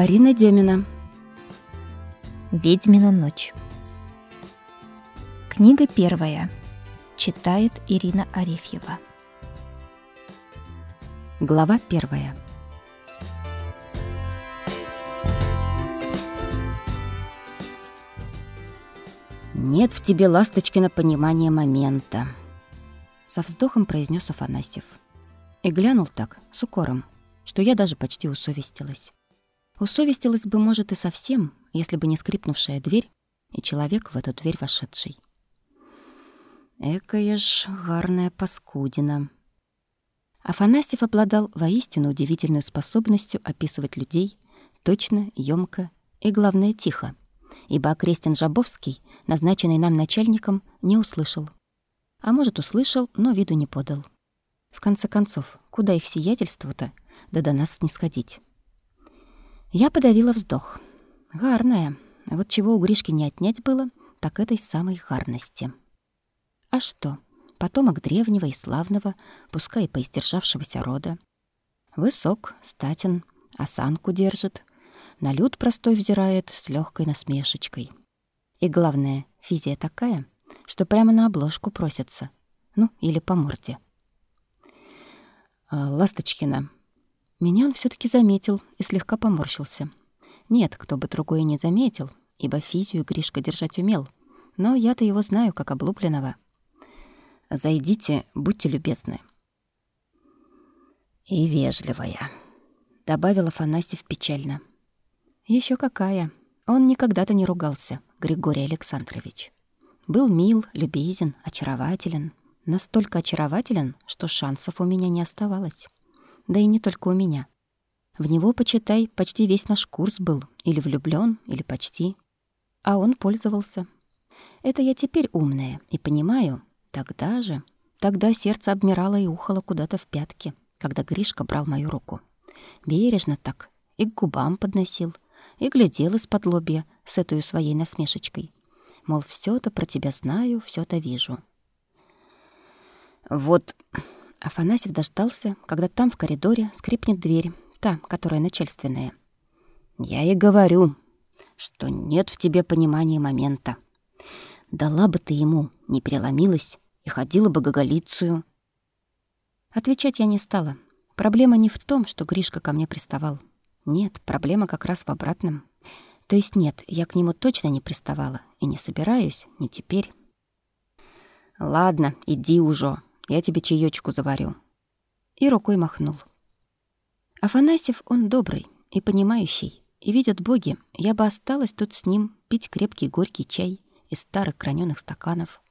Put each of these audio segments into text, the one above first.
Карина Демина. Ведьмина ночь. Книга первая. Читает Ирина Арефьева. Глава первая. Нет в тебе, ласточкина, понимания момента, со вздохом произнес Афанасьев. И глянул так, с укором, что я даже почти усовестилась. Усовестилась бы, может, и совсем, если бы не скрипнувшая дверь и человек в эту дверь вошедший. Экая ж гарная паскудина. Афанасьев обладал воистину удивительной способностью описывать людей точно, ёмко и, главное, тихо, ибо Крестин Жабовский, назначенный нам начальником, не услышал. А может, услышал, но виду не подал. В конце концов, куда их сиятельству-то, да до нас не сходить. Я подавила вздох. Гарная. Вот чего у Гришки не отнять было, так этой самой гарности. А что? Потомок древнего и славного, пускай и поиздержавшегося рода. Высок, статен, осанку держит, на люд простой взирает с легкой насмешечкой. И главное, физия такая, что прямо на обложку просится. Ну, или по морде. А, Ласточкина. Меня он все таки заметил и слегка поморщился. Нет, кто бы другой не заметил, ибо физию Гришка держать умел. Но я-то его знаю, как облупленного. Зайдите, будьте любезны. И вежливая, добавила Афанасьев печально. Еще какая. Он никогда-то не ругался, Григорий Александрович. Был мил, любезен, очарователен. Настолько очарователен, что шансов у меня не оставалось. Да и не только у меня. В него, почитай, почти весь наш курс был. Или влюблён, или почти. А он пользовался. Это я теперь умная и понимаю. Тогда же... Тогда сердце обмирало и ухало куда-то в пятки, когда Гришка брал мою руку. Бережно так, и к губам подносил, и глядел из-под лобья с этой своей насмешечкой. Мол, все это про тебя знаю, все это вижу. Вот Афанасьев дождался, когда там в коридоре скрипнет дверь, та, которая начальственная. Я и говорю, что нет в тебе понимания момента. Дала бы ты ему, не переломилась и ходила бы гоголицию. Отвечать я не стала. Проблема не в том, что Гришка ко мне приставал. Нет, проблема как раз в обратном. То есть нет, я к нему точно не приставала и не собираюсь, не теперь. Ладно, иди уже, я тебе чаечку заварю. И рукой махнул. Афанасьев он добрый и понимающий, и видят боги, я бы осталась тут с ним пить крепкий горький чай из старых граненых стаканов,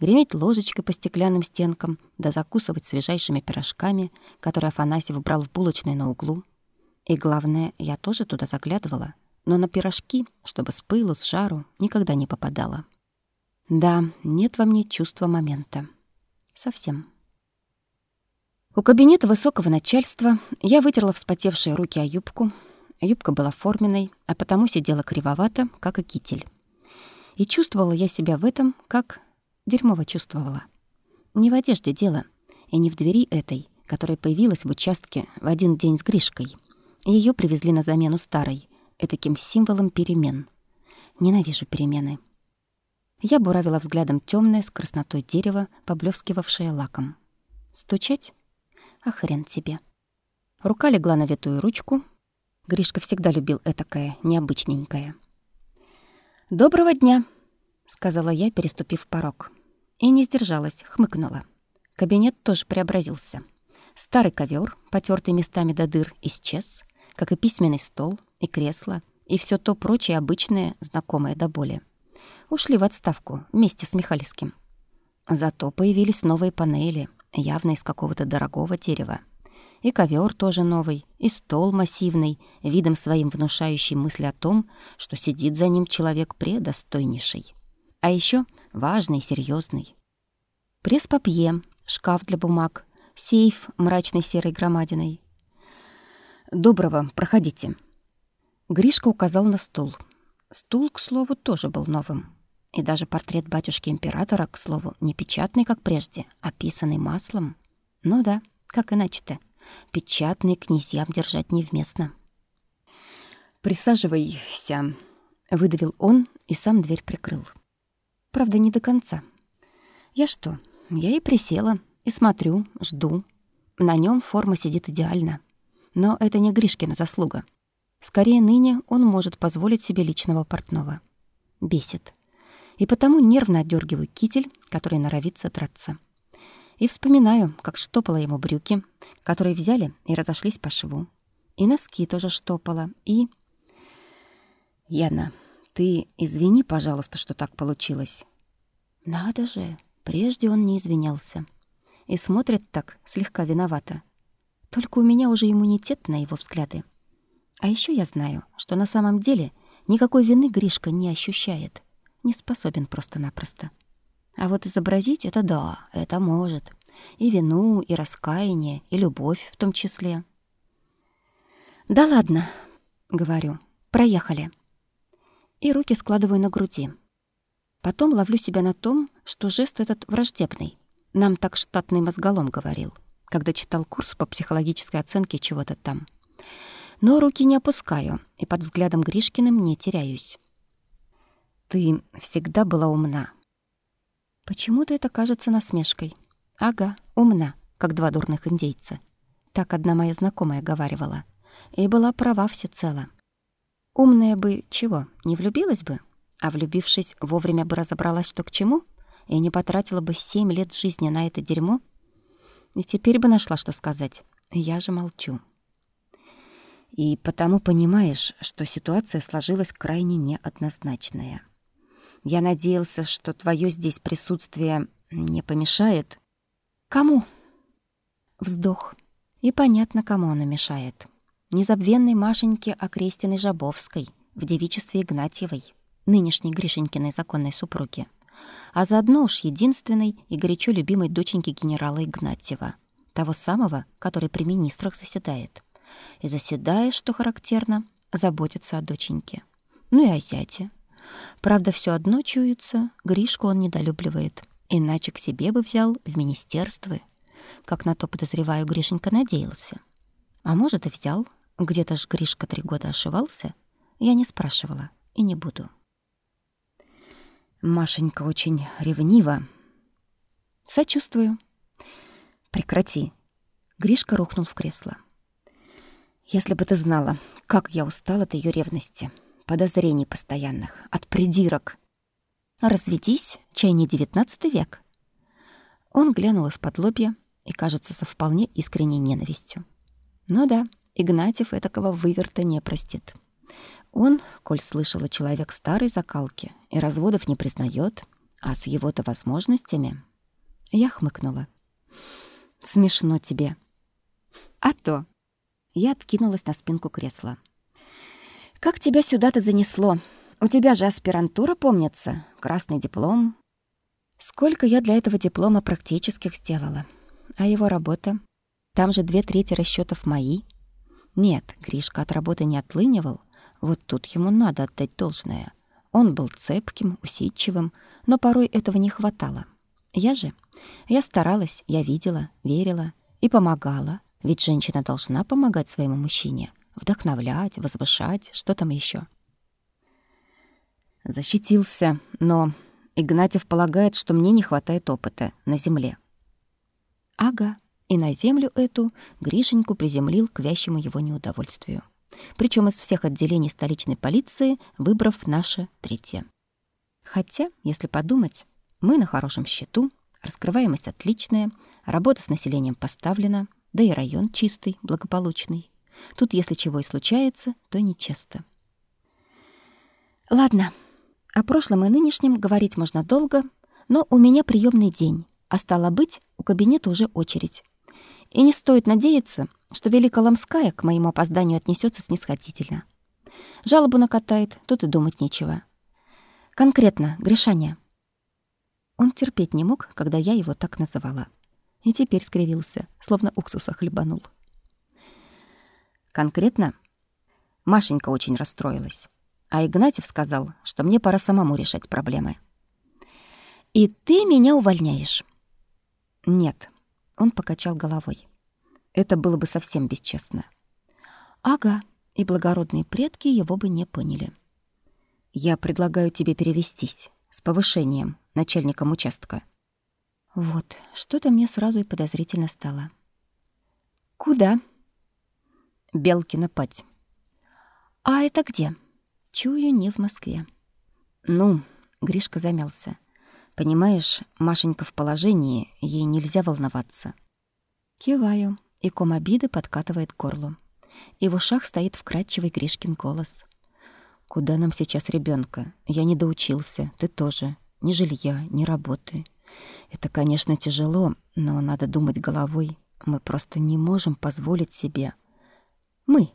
греметь ложечкой по стеклянным стенкам, да закусывать свежайшими пирожками, которые Афанасьев брал в булочной на углу. И главное, я тоже туда заглядывала, но на пирожки, чтобы с пылу, с жару, никогда не попадала. Да, нет во мне чувства момента. Совсем. У кабинета высокого начальства я вытерла вспотевшие руки о юбку. Юбка была форменной, а потому сидела кривовато, как и китель. И чувствовала я себя в этом, как дерьмово чувствовала. Не в одежде дело, и не в двери этой, которая появилась в участке в один день с Гришкой. Ее привезли на замену старой, этаким символом перемен. Ненавижу перемены. Я буравила взглядом темное с краснотой дерево, поблескивавшее лаком. Стучать? А хрен тебе. Рука легла на витую ручку. Гришка всегда любил этакое, необычненькое. «Доброго дня!» — сказала я, переступив порог. И не сдержалась, хмыкнула. Кабинет тоже преобразился. Старый ковер, потертый местами до дыр, исчез, как и письменный стол, и кресло, и все то прочее обычное, знакомое до боли. Ушли в отставку вместе с Михальским. Зато появились новые панели, явно из какого-то дорогого дерева. И ковер тоже новый, и стол массивный, видом своим внушающий мысли о том, что сидит за ним человек предостойнейший. А еще важный, серьезный. Пресс-папье, шкаф для бумаг, сейф мрачной серой громадиной. «Доброго, проходите». Гришка указал на стул. Стул, к слову, тоже был новым. И даже портрет батюшки-императора, к слову, не печатный, как прежде, а писанный маслом. Ну да, как иначе-то. Печатный князьям держать невместно. «Присаживайся», — выдавил он и сам дверь прикрыл. Правда, не до конца. Я что, я и присела, и смотрю, жду. На нем форма сидит идеально. Но это не Гришкина заслуга. Скорее, ныне он может позволить себе личного портного. Бесит. И потому нервно отдергиваю китель, который норовит сотраться. И вспоминаю, как штопала ему брюки, которые взяли и разошлись по шву. И носки тоже штопала, и... «Яна, ты извини, пожалуйста, что так получилось». «Надо же, прежде он не извинялся. И смотрит так, слегка виновато. Только у меня уже иммунитет на его взгляды. А еще я знаю, что на самом деле никакой вины Гришка не ощущает. Не способен просто-напросто. А вот изобразить это да, это может. И вину, и раскаяние, и любовь в том числе. «Да ладно», — говорю, — «проехали». И руки складываю на груди. Потом ловлю себя на том, что жест этот враждебный. Нам так штатный мозголом говорил, когда читал курс по психологической оценке чего-то там. Но руки не опускаю и под взглядом Гришкиным не теряюсь. «Ты всегда была умна», Почему-то это кажется насмешкой. Ага, умна, как два дурных индейца. Так одна моя знакомая говаривала. И была права всецело. Умная бы чего, не влюбилась бы? А влюбившись, вовремя бы разобралась, что к чему? И не потратила бы семь лет жизни на это дерьмо? И теперь бы нашла, что сказать. Я же молчу. И потому понимаешь, что ситуация сложилась крайне неоднозначная. Я надеялся, что твое здесь присутствие не помешает. Кому? Вздох. И понятно, кому оно мешает. Незабвенной Машеньке Окрестиной Жабовской в девичестве Игнатьевой, нынешней Гришенькиной законной супруги, а заодно уж единственной и горячо любимой доченьки генерала Игнатьева, того самого, который при министрах заседает. И заседая, что характерно, заботится о доченьке. Ну и о зяте. Правда, все одно чуется, Гришку он недолюбливает. Иначе к себе бы взял в министерство. Как на то, подозреваю, Гришенька надеялся. А может, и взял. Где-то ж Гришка три года ошивался. Я не спрашивала и не буду. Машенька очень ревнива. Сочувствую. Прекрати. Гришка рухнул в кресло. Если бы ты знала, как я устал от ее ревности подозрений постоянных, от придирок. Разведись, чай не девятнадцатый век. Он глянул из-под лобья и, кажется, со вполне искренней ненавистью. Ну да, Игнатьев этакого выверта не простит. Он, коль слышал о человек старой закалки и разводов не признает, а с его-то возможностями... Я хмыкнула. Смешно тебе. А то. Я откинулась на спинку кресла. Как тебя сюда-то занесло? У тебя же аспирантура, помнится, красный диплом. Сколько я для этого диплома практических сделала. А его работа? Там же две трети расчетов мои. Нет, Гришка от работы не отлынивал. Вот тут ему надо отдать должное. Он был цепким, усидчивым, но порой этого не хватало. Я же? Я старалась, я видела, верила и помогала. Ведь женщина должна помогать своему мужчине — вдохновлять, возвышать, что там еще. Защитился, но Игнатьев полагает, что мне не хватает опыта на земле. Ага, и на землю эту Гришеньку приземлил к вящему его неудовольствию. Причем из всех отделений столичной полиции выбрав наше третье. Хотя, если подумать, мы на хорошем счету, раскрываемость отличная, работа с населением поставлена, да и район чистый, благополучный. Тут, если чего и случается, то нечасто. Ладно, о прошлом и нынешнем говорить можно долго, но у меня приемный день, а стало быть, у кабинета уже очередь. И не стоит надеяться, что Великоломская к моему опозданию отнесется снисходительно. Жалобу накатает, тут и думать нечего. Конкретно, Гришаня. Он терпеть не мог, когда я его так называла. И теперь скривился, словно уксуса хлебанул. Конкретно Машенька очень расстроилась. А Игнатьев сказал, что мне пора самому решать проблемы. «И ты меня увольняешь?» «Нет», — он покачал головой. «Это было бы совсем бесчестно». «Ага, и благородные предки его бы не поняли. «Я предлагаю тебе перевестись с повышением начальником участка». Вот, что-то мне сразу и подозрительно стало. «Куда?» «Белкина пать». «А это где?» «Чую, не в Москве». «Ну», — Гришка замялся. «Понимаешь, Машенька в положении, ей нельзя волноваться». Киваю, и ком обиды подкатывает к горлу. И в ушах стоит вкрадчивый Гришкин голос. «Куда нам сейчас ребенка? Я не доучился, ты тоже. Ни жилья, ни работы. Это, конечно, тяжело, но надо думать головой. Мы просто не можем позволить себе. Мы.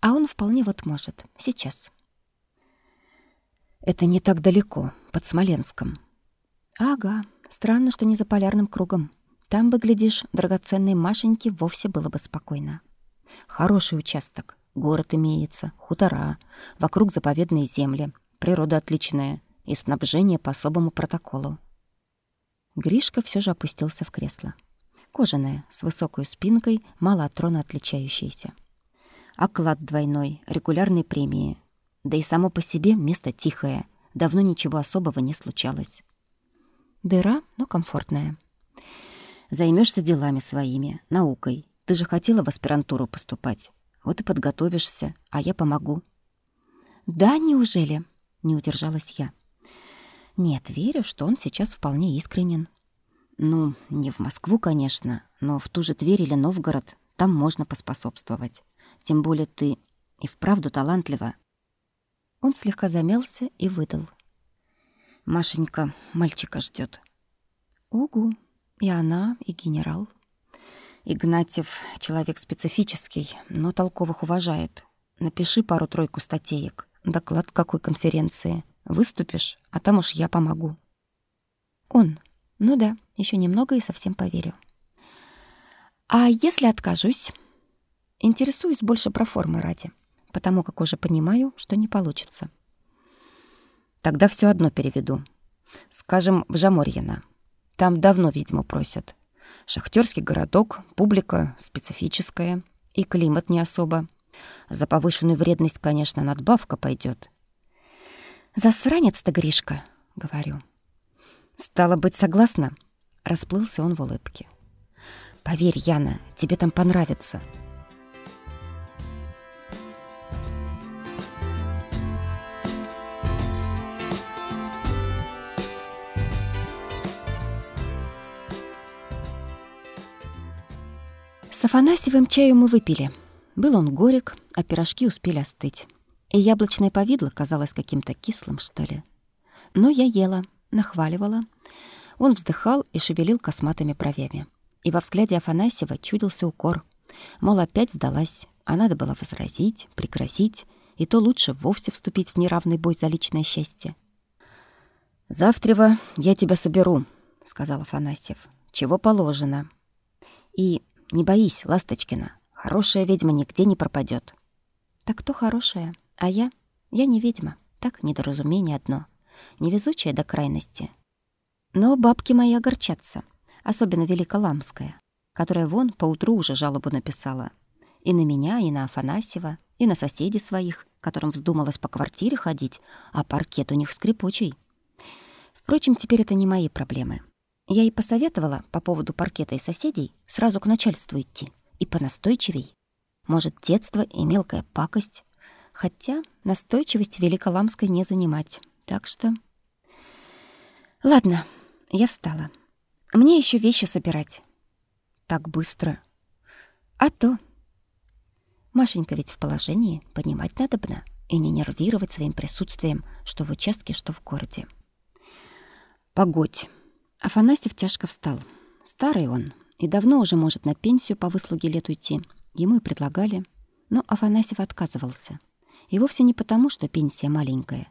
А он вполне вот может. Сейчас. Это не так далеко, под Смоленском. Ага. Странно, что не за полярным кругом. Там бы, глядишь, драгоценной Машеньке вовсе было бы спокойно. Хороший участок. Город имеется, хутора, вокруг заповедные земли, природа отличная и снабжение по особому протоколу. Гришка все же опустился в кресло. Кожаное, с высокой спинкой, мало от трона отличающееся. Оклад двойной, регулярные премии. Да и само по себе место тихое, давно ничего особого не случалось. Дыра, но комфортная. Займешься делами своими, наукой. Ты же хотела в аспирантуру поступать. Вот и подготовишься, а я помогу. Да, неужели? Не удержалась я. Нет, верю, что он сейчас вполне искренен. Ну, не в Москву, конечно, но в ту же Тверь или Новгород там можно поспособствовать. Тем более ты и вправду талантлива. Он слегка замялся и выдал. Машенька мальчика ждет. Угу. И она, и генерал. Игнатьев человек специфический, но толковых уважает. Напиши пару-тройку статеек. Доклад какой конференции. Выступишь, а там уж я помогу. Он. Ну да, еще немного и совсем поверю. А если откажусь? Интересуюсь больше про формы ради, потому как уже понимаю, что не получится. Тогда все одно переведу. Скажем, в Жаморьино. Там давно ведьму просят. Шахтерский городок, публика специфическая, и климат не особо. За повышенную вредность, конечно, надбавка пойдет. «Засранец ты, Гришка», — говорю. «Стало быть, согласна?» — расплылся он в улыбке. «Поверь, Яна, тебе там понравится». С Афанасьевым чаю мы выпили. Был он горек, а пирожки успели остыть и яблочное повидло казалось каким-то кислым, что ли. Но я ела, нахваливала. Он вздыхал и шевелил косматыми бровями. И во взгляде Афанасьева чудился укор. Мол, опять сдалась, а надо было возразить, пригрозить, и то лучше вовсе вступить в неравный бой за личное счастье. «Завтра я тебя соберу», — сказал Афанасьев. «Чего положено. И не боись, Ласточкина, хорошая ведьма нигде не пропадет. «Так кто хорошая?» А я? Я не ведьма. Так, недоразумение одно. Невезучая до крайности. Но бабки мои огорчатся. Особенно Великоламская, которая вон поутру уже жалобу написала. И на меня, и на Афанасьева, и на соседей своих, которым вздумалось по квартире ходить, а паркет у них скрипучий. Впрочем, теперь это не мои проблемы. Я и посоветовала по поводу паркета и соседей сразу к начальству идти. И понастойчивей. Может, детство и мелкая пакость, Хотя настойчивость Великоламской не занимать. Так что... Ладно, я встала. Мне еще вещи собирать. Так быстро. А то. Машенька ведь в положении, понимать надобно и не нервировать своим присутствием, что в участке, что в городе. Погодь. Афанасьев тяжко встал. Старый он, и давно уже может на пенсию по выслуге лет уйти. Ему и предлагали, но Афанасьев отказывался. И вовсе не потому, что пенсия маленькая.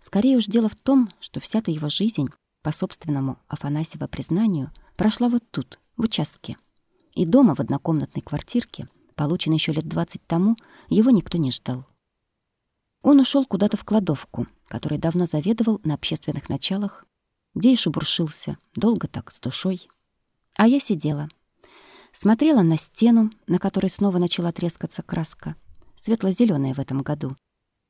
Скорее уж дело в том, что вся-то его жизнь, по собственному Афанасьева признанию, прошла вот тут, в участке. И дома в однокомнатной квартирке, полученной еще лет двадцать тому, его никто не ждал. Он ушел куда-то в кладовку, которой давно заведовал на общественных началах, где и шебуршился, долго так, с душой. А я сидела, смотрела на стену, на которой снова начала трескаться краска, светло зеленая в этом году.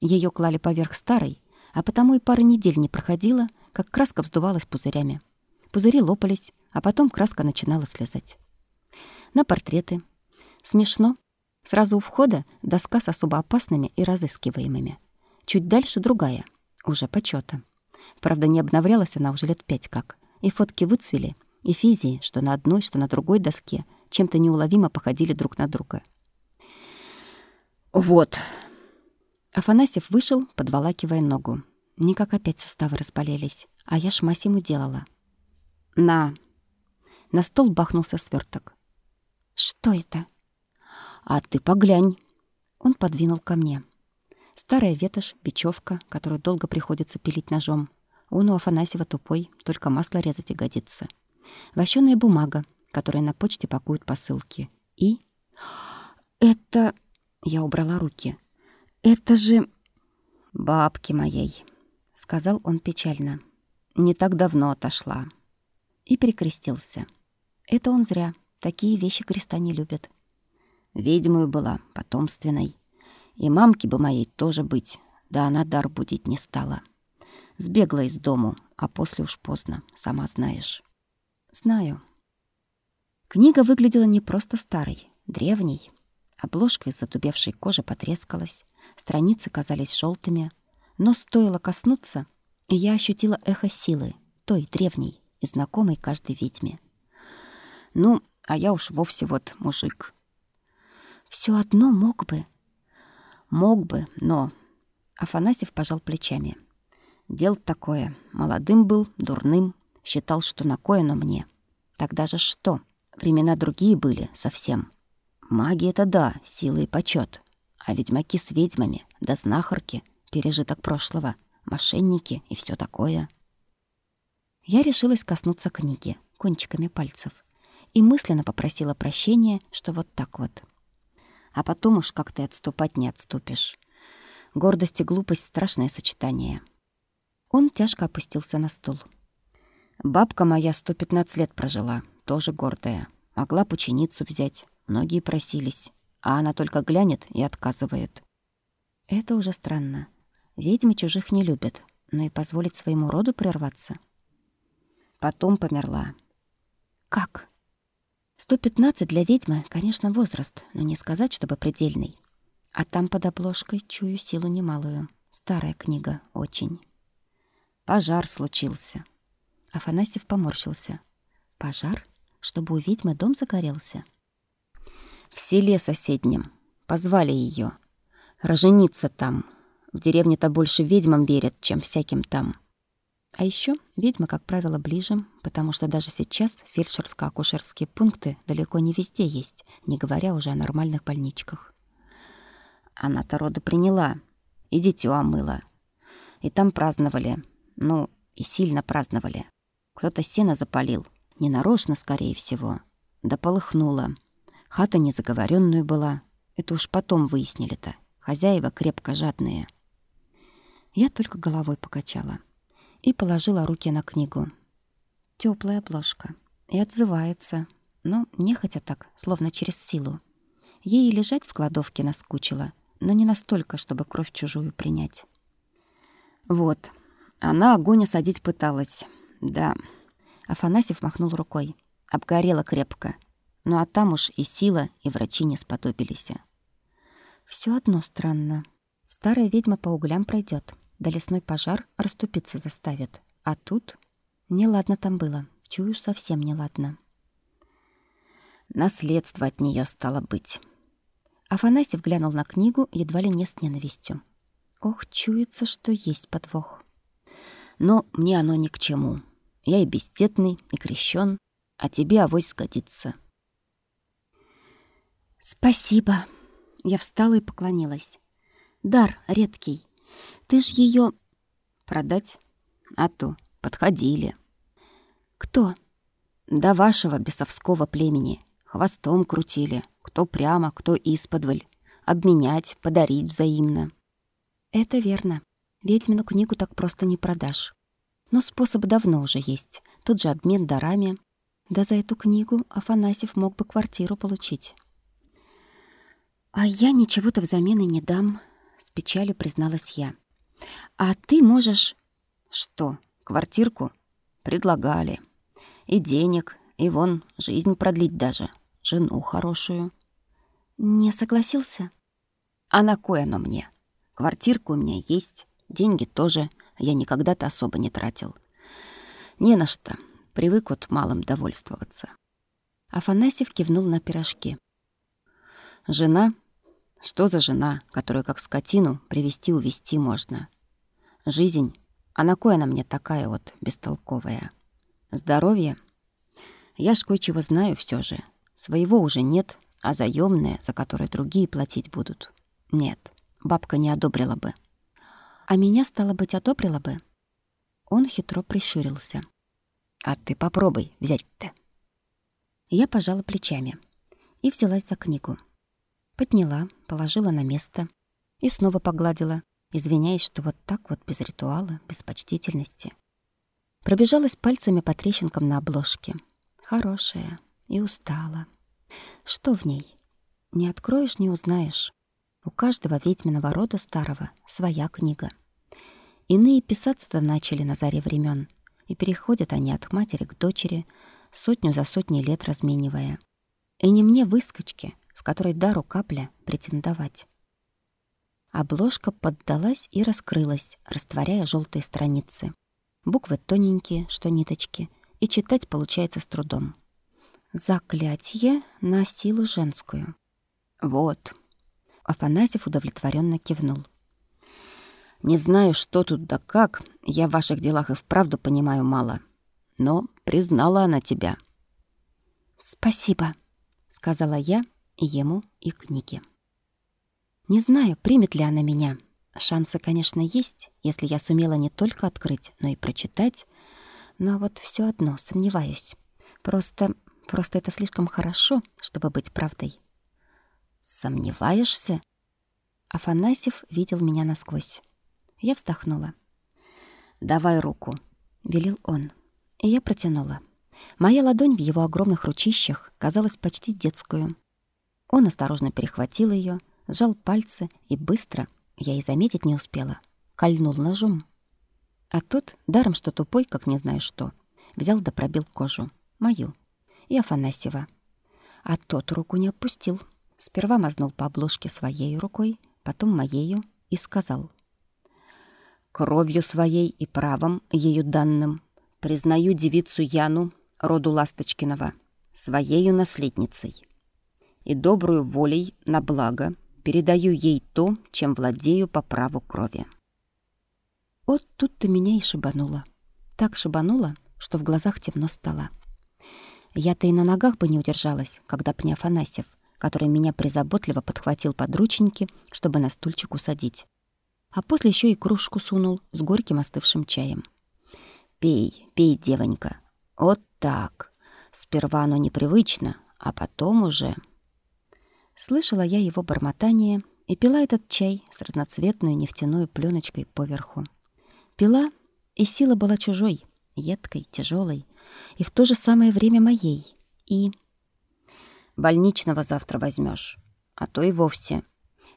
Ее клали поверх старой, а потому и пары недель не проходило, как краска вздувалась пузырями. Пузыри лопались, а потом краска начинала слезать. На портреты. Смешно. Сразу у входа доска с особо опасными и разыскиваемыми. Чуть дальше другая, уже почета. Правда, не обновлялась она уже лет пять как. И фотки выцвели, и физии, что на одной, что на другой доске, чем-то неуловимо походили друг на друга. «Вот». Афанасьев вышел, подволакивая ногу. Никак опять суставы разболелись, а я шмась ему делала. «На!» На стол бахнулся сверток. «Что это?» «А ты поглянь!» Он подвинул ко мне. Старая ветошь, бечевка, которую долго приходится пилить ножом. Он у Афанасьева тупой, только масло резать и годится. Вощёная бумага, которой на почте пакуют посылки. И... Это... Я убрала руки. Это же... Бабки моей, сказал он печально. Не так давно отошла. И перекрестился. Это он зря. Такие вещи креста не любят. Ведьмою была, потомственной. И мамки бы моей тоже быть, да она дар будить не стала. Сбегла из дому, а после уж поздно, сама знаешь. Знаю. Книга выглядела не просто старой, древней. Обложка из затубевшей кожи потрескалась, страницы казались желтыми, но стоило коснуться, и я ощутила эхо силы, той древней и знакомой каждой ведьме. Ну, а я уж вовсе вот мужик. Все одно мог бы. Мог бы, но... Афанасьев пожал плечами. Дело такое. Молодым был, дурным. Считал, что на кое, но мне. Тогда же что? Времена другие были совсем. Маги — это да, сила и почет. А ведьмаки с ведьмами, да знахарки, пережиток прошлого, мошенники и все такое. Я решилась коснуться книги кончиками пальцев и мысленно попросила прощения, что вот так вот. А потом уж как ты отступать не отступишь. Гордость и глупость — страшное сочетание. Он тяжко опустился на стул. Бабка моя сто пятнадцать лет прожила, тоже гордая. Могла б ученицу взять, многие просились, а она только глянет и отказывает. Это уже странно. Ведьмы чужих не любят, но и позволить своему роду прерваться. Потом померла. Как? 115 для ведьмы, конечно, возраст, но не сказать, чтобы предельный. А там под обложкой чую силу немалую. Старая книга, очень. Пожар случился. Афанасьев поморщился. Пожар? Чтобы у ведьмы дом загорелся? В селе соседнем. Позвали ее. Рожениться там. В деревне-то больше ведьмам верят, чем всяким там. А еще ведьма, как правило, ближе, потому что даже сейчас фельдшерско-акушерские пункты далеко не везде есть, не говоря уже о нормальных больничках. Она-то роды приняла, и дитё омыла. И там праздновали, ну, и сильно праздновали. Кто-то сено запалил, ненарочно, скорее всего. Да полыхнуло. Хата незаговоренную была. Это уж потом выяснили-то. Хозяева крепко жадные. Я только головой покачала и положила руки на книгу. Теплая обложка. И отзывается, но нехотя так, словно через силу. Ей лежать в кладовке наскучило, но не настолько, чтобы кровь чужую принять. Вот, она огонь осадить пыталась. Да. Афанасьев махнул рукой. Обгорела крепко. Ну а там уж и сила, и врачи не сподобились. Все одно странно. Старая ведьма по углям пройдет да лесной пожар расступиться заставит. А тут неладно там было. Чую, совсем неладно. Наследство от нее стало быть. Афанасьев глянул на книгу едва ли не с ненавистью. Ох, чуется, что есть подвох. Но мне оно ни к чему. Я и бездетный, и крещен, а тебе авось сгодится. Спасибо. Я встала и поклонилась. Дар редкий. Ты ж ее продать? А то подходили. Кто? До вашего бесовского племени. Хвостом крутили. Кто прямо, кто исподволь. Обменять, подарить взаимно. Это верно. Ведьмину книгу так просто не продашь. Но способ давно уже есть. Тут же обмен дарами. Да за эту книгу Афанасьев мог бы квартиру получить. «А я ничего-то взамен и не дам», — с печалью призналась я. «А ты можешь...» «Что, квартирку?» «Предлагали. И денег, и вон жизнь продлить даже. Жену хорошую». «Не согласился?» «А на кое оно мне? Квартирка у меня есть, деньги тоже я никогда-то особо не тратил. Не на что, привык вот малым довольствоваться». Афанасьев кивнул на пирожки. «Жена? Что за жена, которую как скотину привести-увести можно? Жизнь? А на кой она мне такая вот бестолковая? Здоровье? Я ж кое-чего знаю все же. Своего уже нет, а заёмное, за которое другие платить будут. Нет, бабка не одобрила бы. А меня, стало быть, одобрила бы? Он хитро прищурился. А ты попробуй взять-то. Я пожала плечами и взялась за книгу. Подняла, положила на место и снова погладила, извиняясь, что вот так вот без ритуала, без почтительности. Пробежалась пальцами по трещинкам на обложке. Хорошая и устала. Что в ней? Не откроешь, не узнаешь. У каждого ведьминого рода старого своя книга. Иные писаться-то начали на заре времен, и переходят они от матери к дочери, сотню за сотней лет разменивая. И не мне выскочки, которой дару капля претендовать. Обложка поддалась и раскрылась, растворяя желтые страницы. Буквы тоненькие, что ниточки, и читать получается с трудом. Заклятие на силу женскую. Вот. Афанасьев удовлетворенно кивнул. Не знаю, что тут да как, я в ваших делах и вправду понимаю мало. Но признала она тебя. Спасибо, сказала я ему, и книге. Не знаю, примет ли она меня. Шансы, конечно, есть, если я сумела не только открыть, но и прочитать. Но вот все одно сомневаюсь. Просто, просто это слишком хорошо, чтобы быть правдой. Сомневаешься? Афанасьев видел меня насквозь. Я вздохнула. «Давай руку», — велел он. И я протянула. Моя ладонь в его огромных ручищах казалась почти детскую. Он осторожно перехватил ее, сжал пальцы и быстро, я и заметить не успела, кольнул ножом. А тот, даром что тупой, как не знаю что, взял да пробил кожу, мою, и Афанасьева. А тот руку не опустил. Сперва мазнул по обложке своей рукой, потом моею и сказал. «Кровью своей и правом, ею данным, признаю девицу Яну, роду Ласточкинова, своею наследницей и добрую волей на благо передаю ей то, чем владею по праву крови. Вот тут-то меня и шибануло. Так шибануло, что в глазах темно стало. Я-то и на ногах бы не удержалась, когда б Афанасьев, который меня призаботливо подхватил под рученьки, чтобы на стульчик усадить. А после еще и кружку сунул с горьким остывшим чаем. «Пей, пей, девонька. Вот так. Сперва оно непривычно, а потом уже...» Слышала я его бормотание и пила этот чай с разноцветной нефтяной пленочкой поверху. Пила, и сила была чужой, едкой, тяжелой, и в то же самое время моей. И... Больничного завтра возьмешь, а то и вовсе.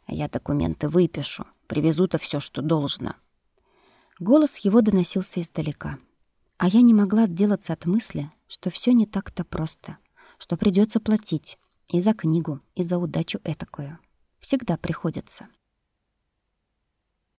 Я документы выпишу, привезу-то все, что должно. Голос его доносился издалека. А я не могла отделаться от мысли, что все не так-то просто, что придется платить, и за книгу, и за удачу этакую. Всегда приходится.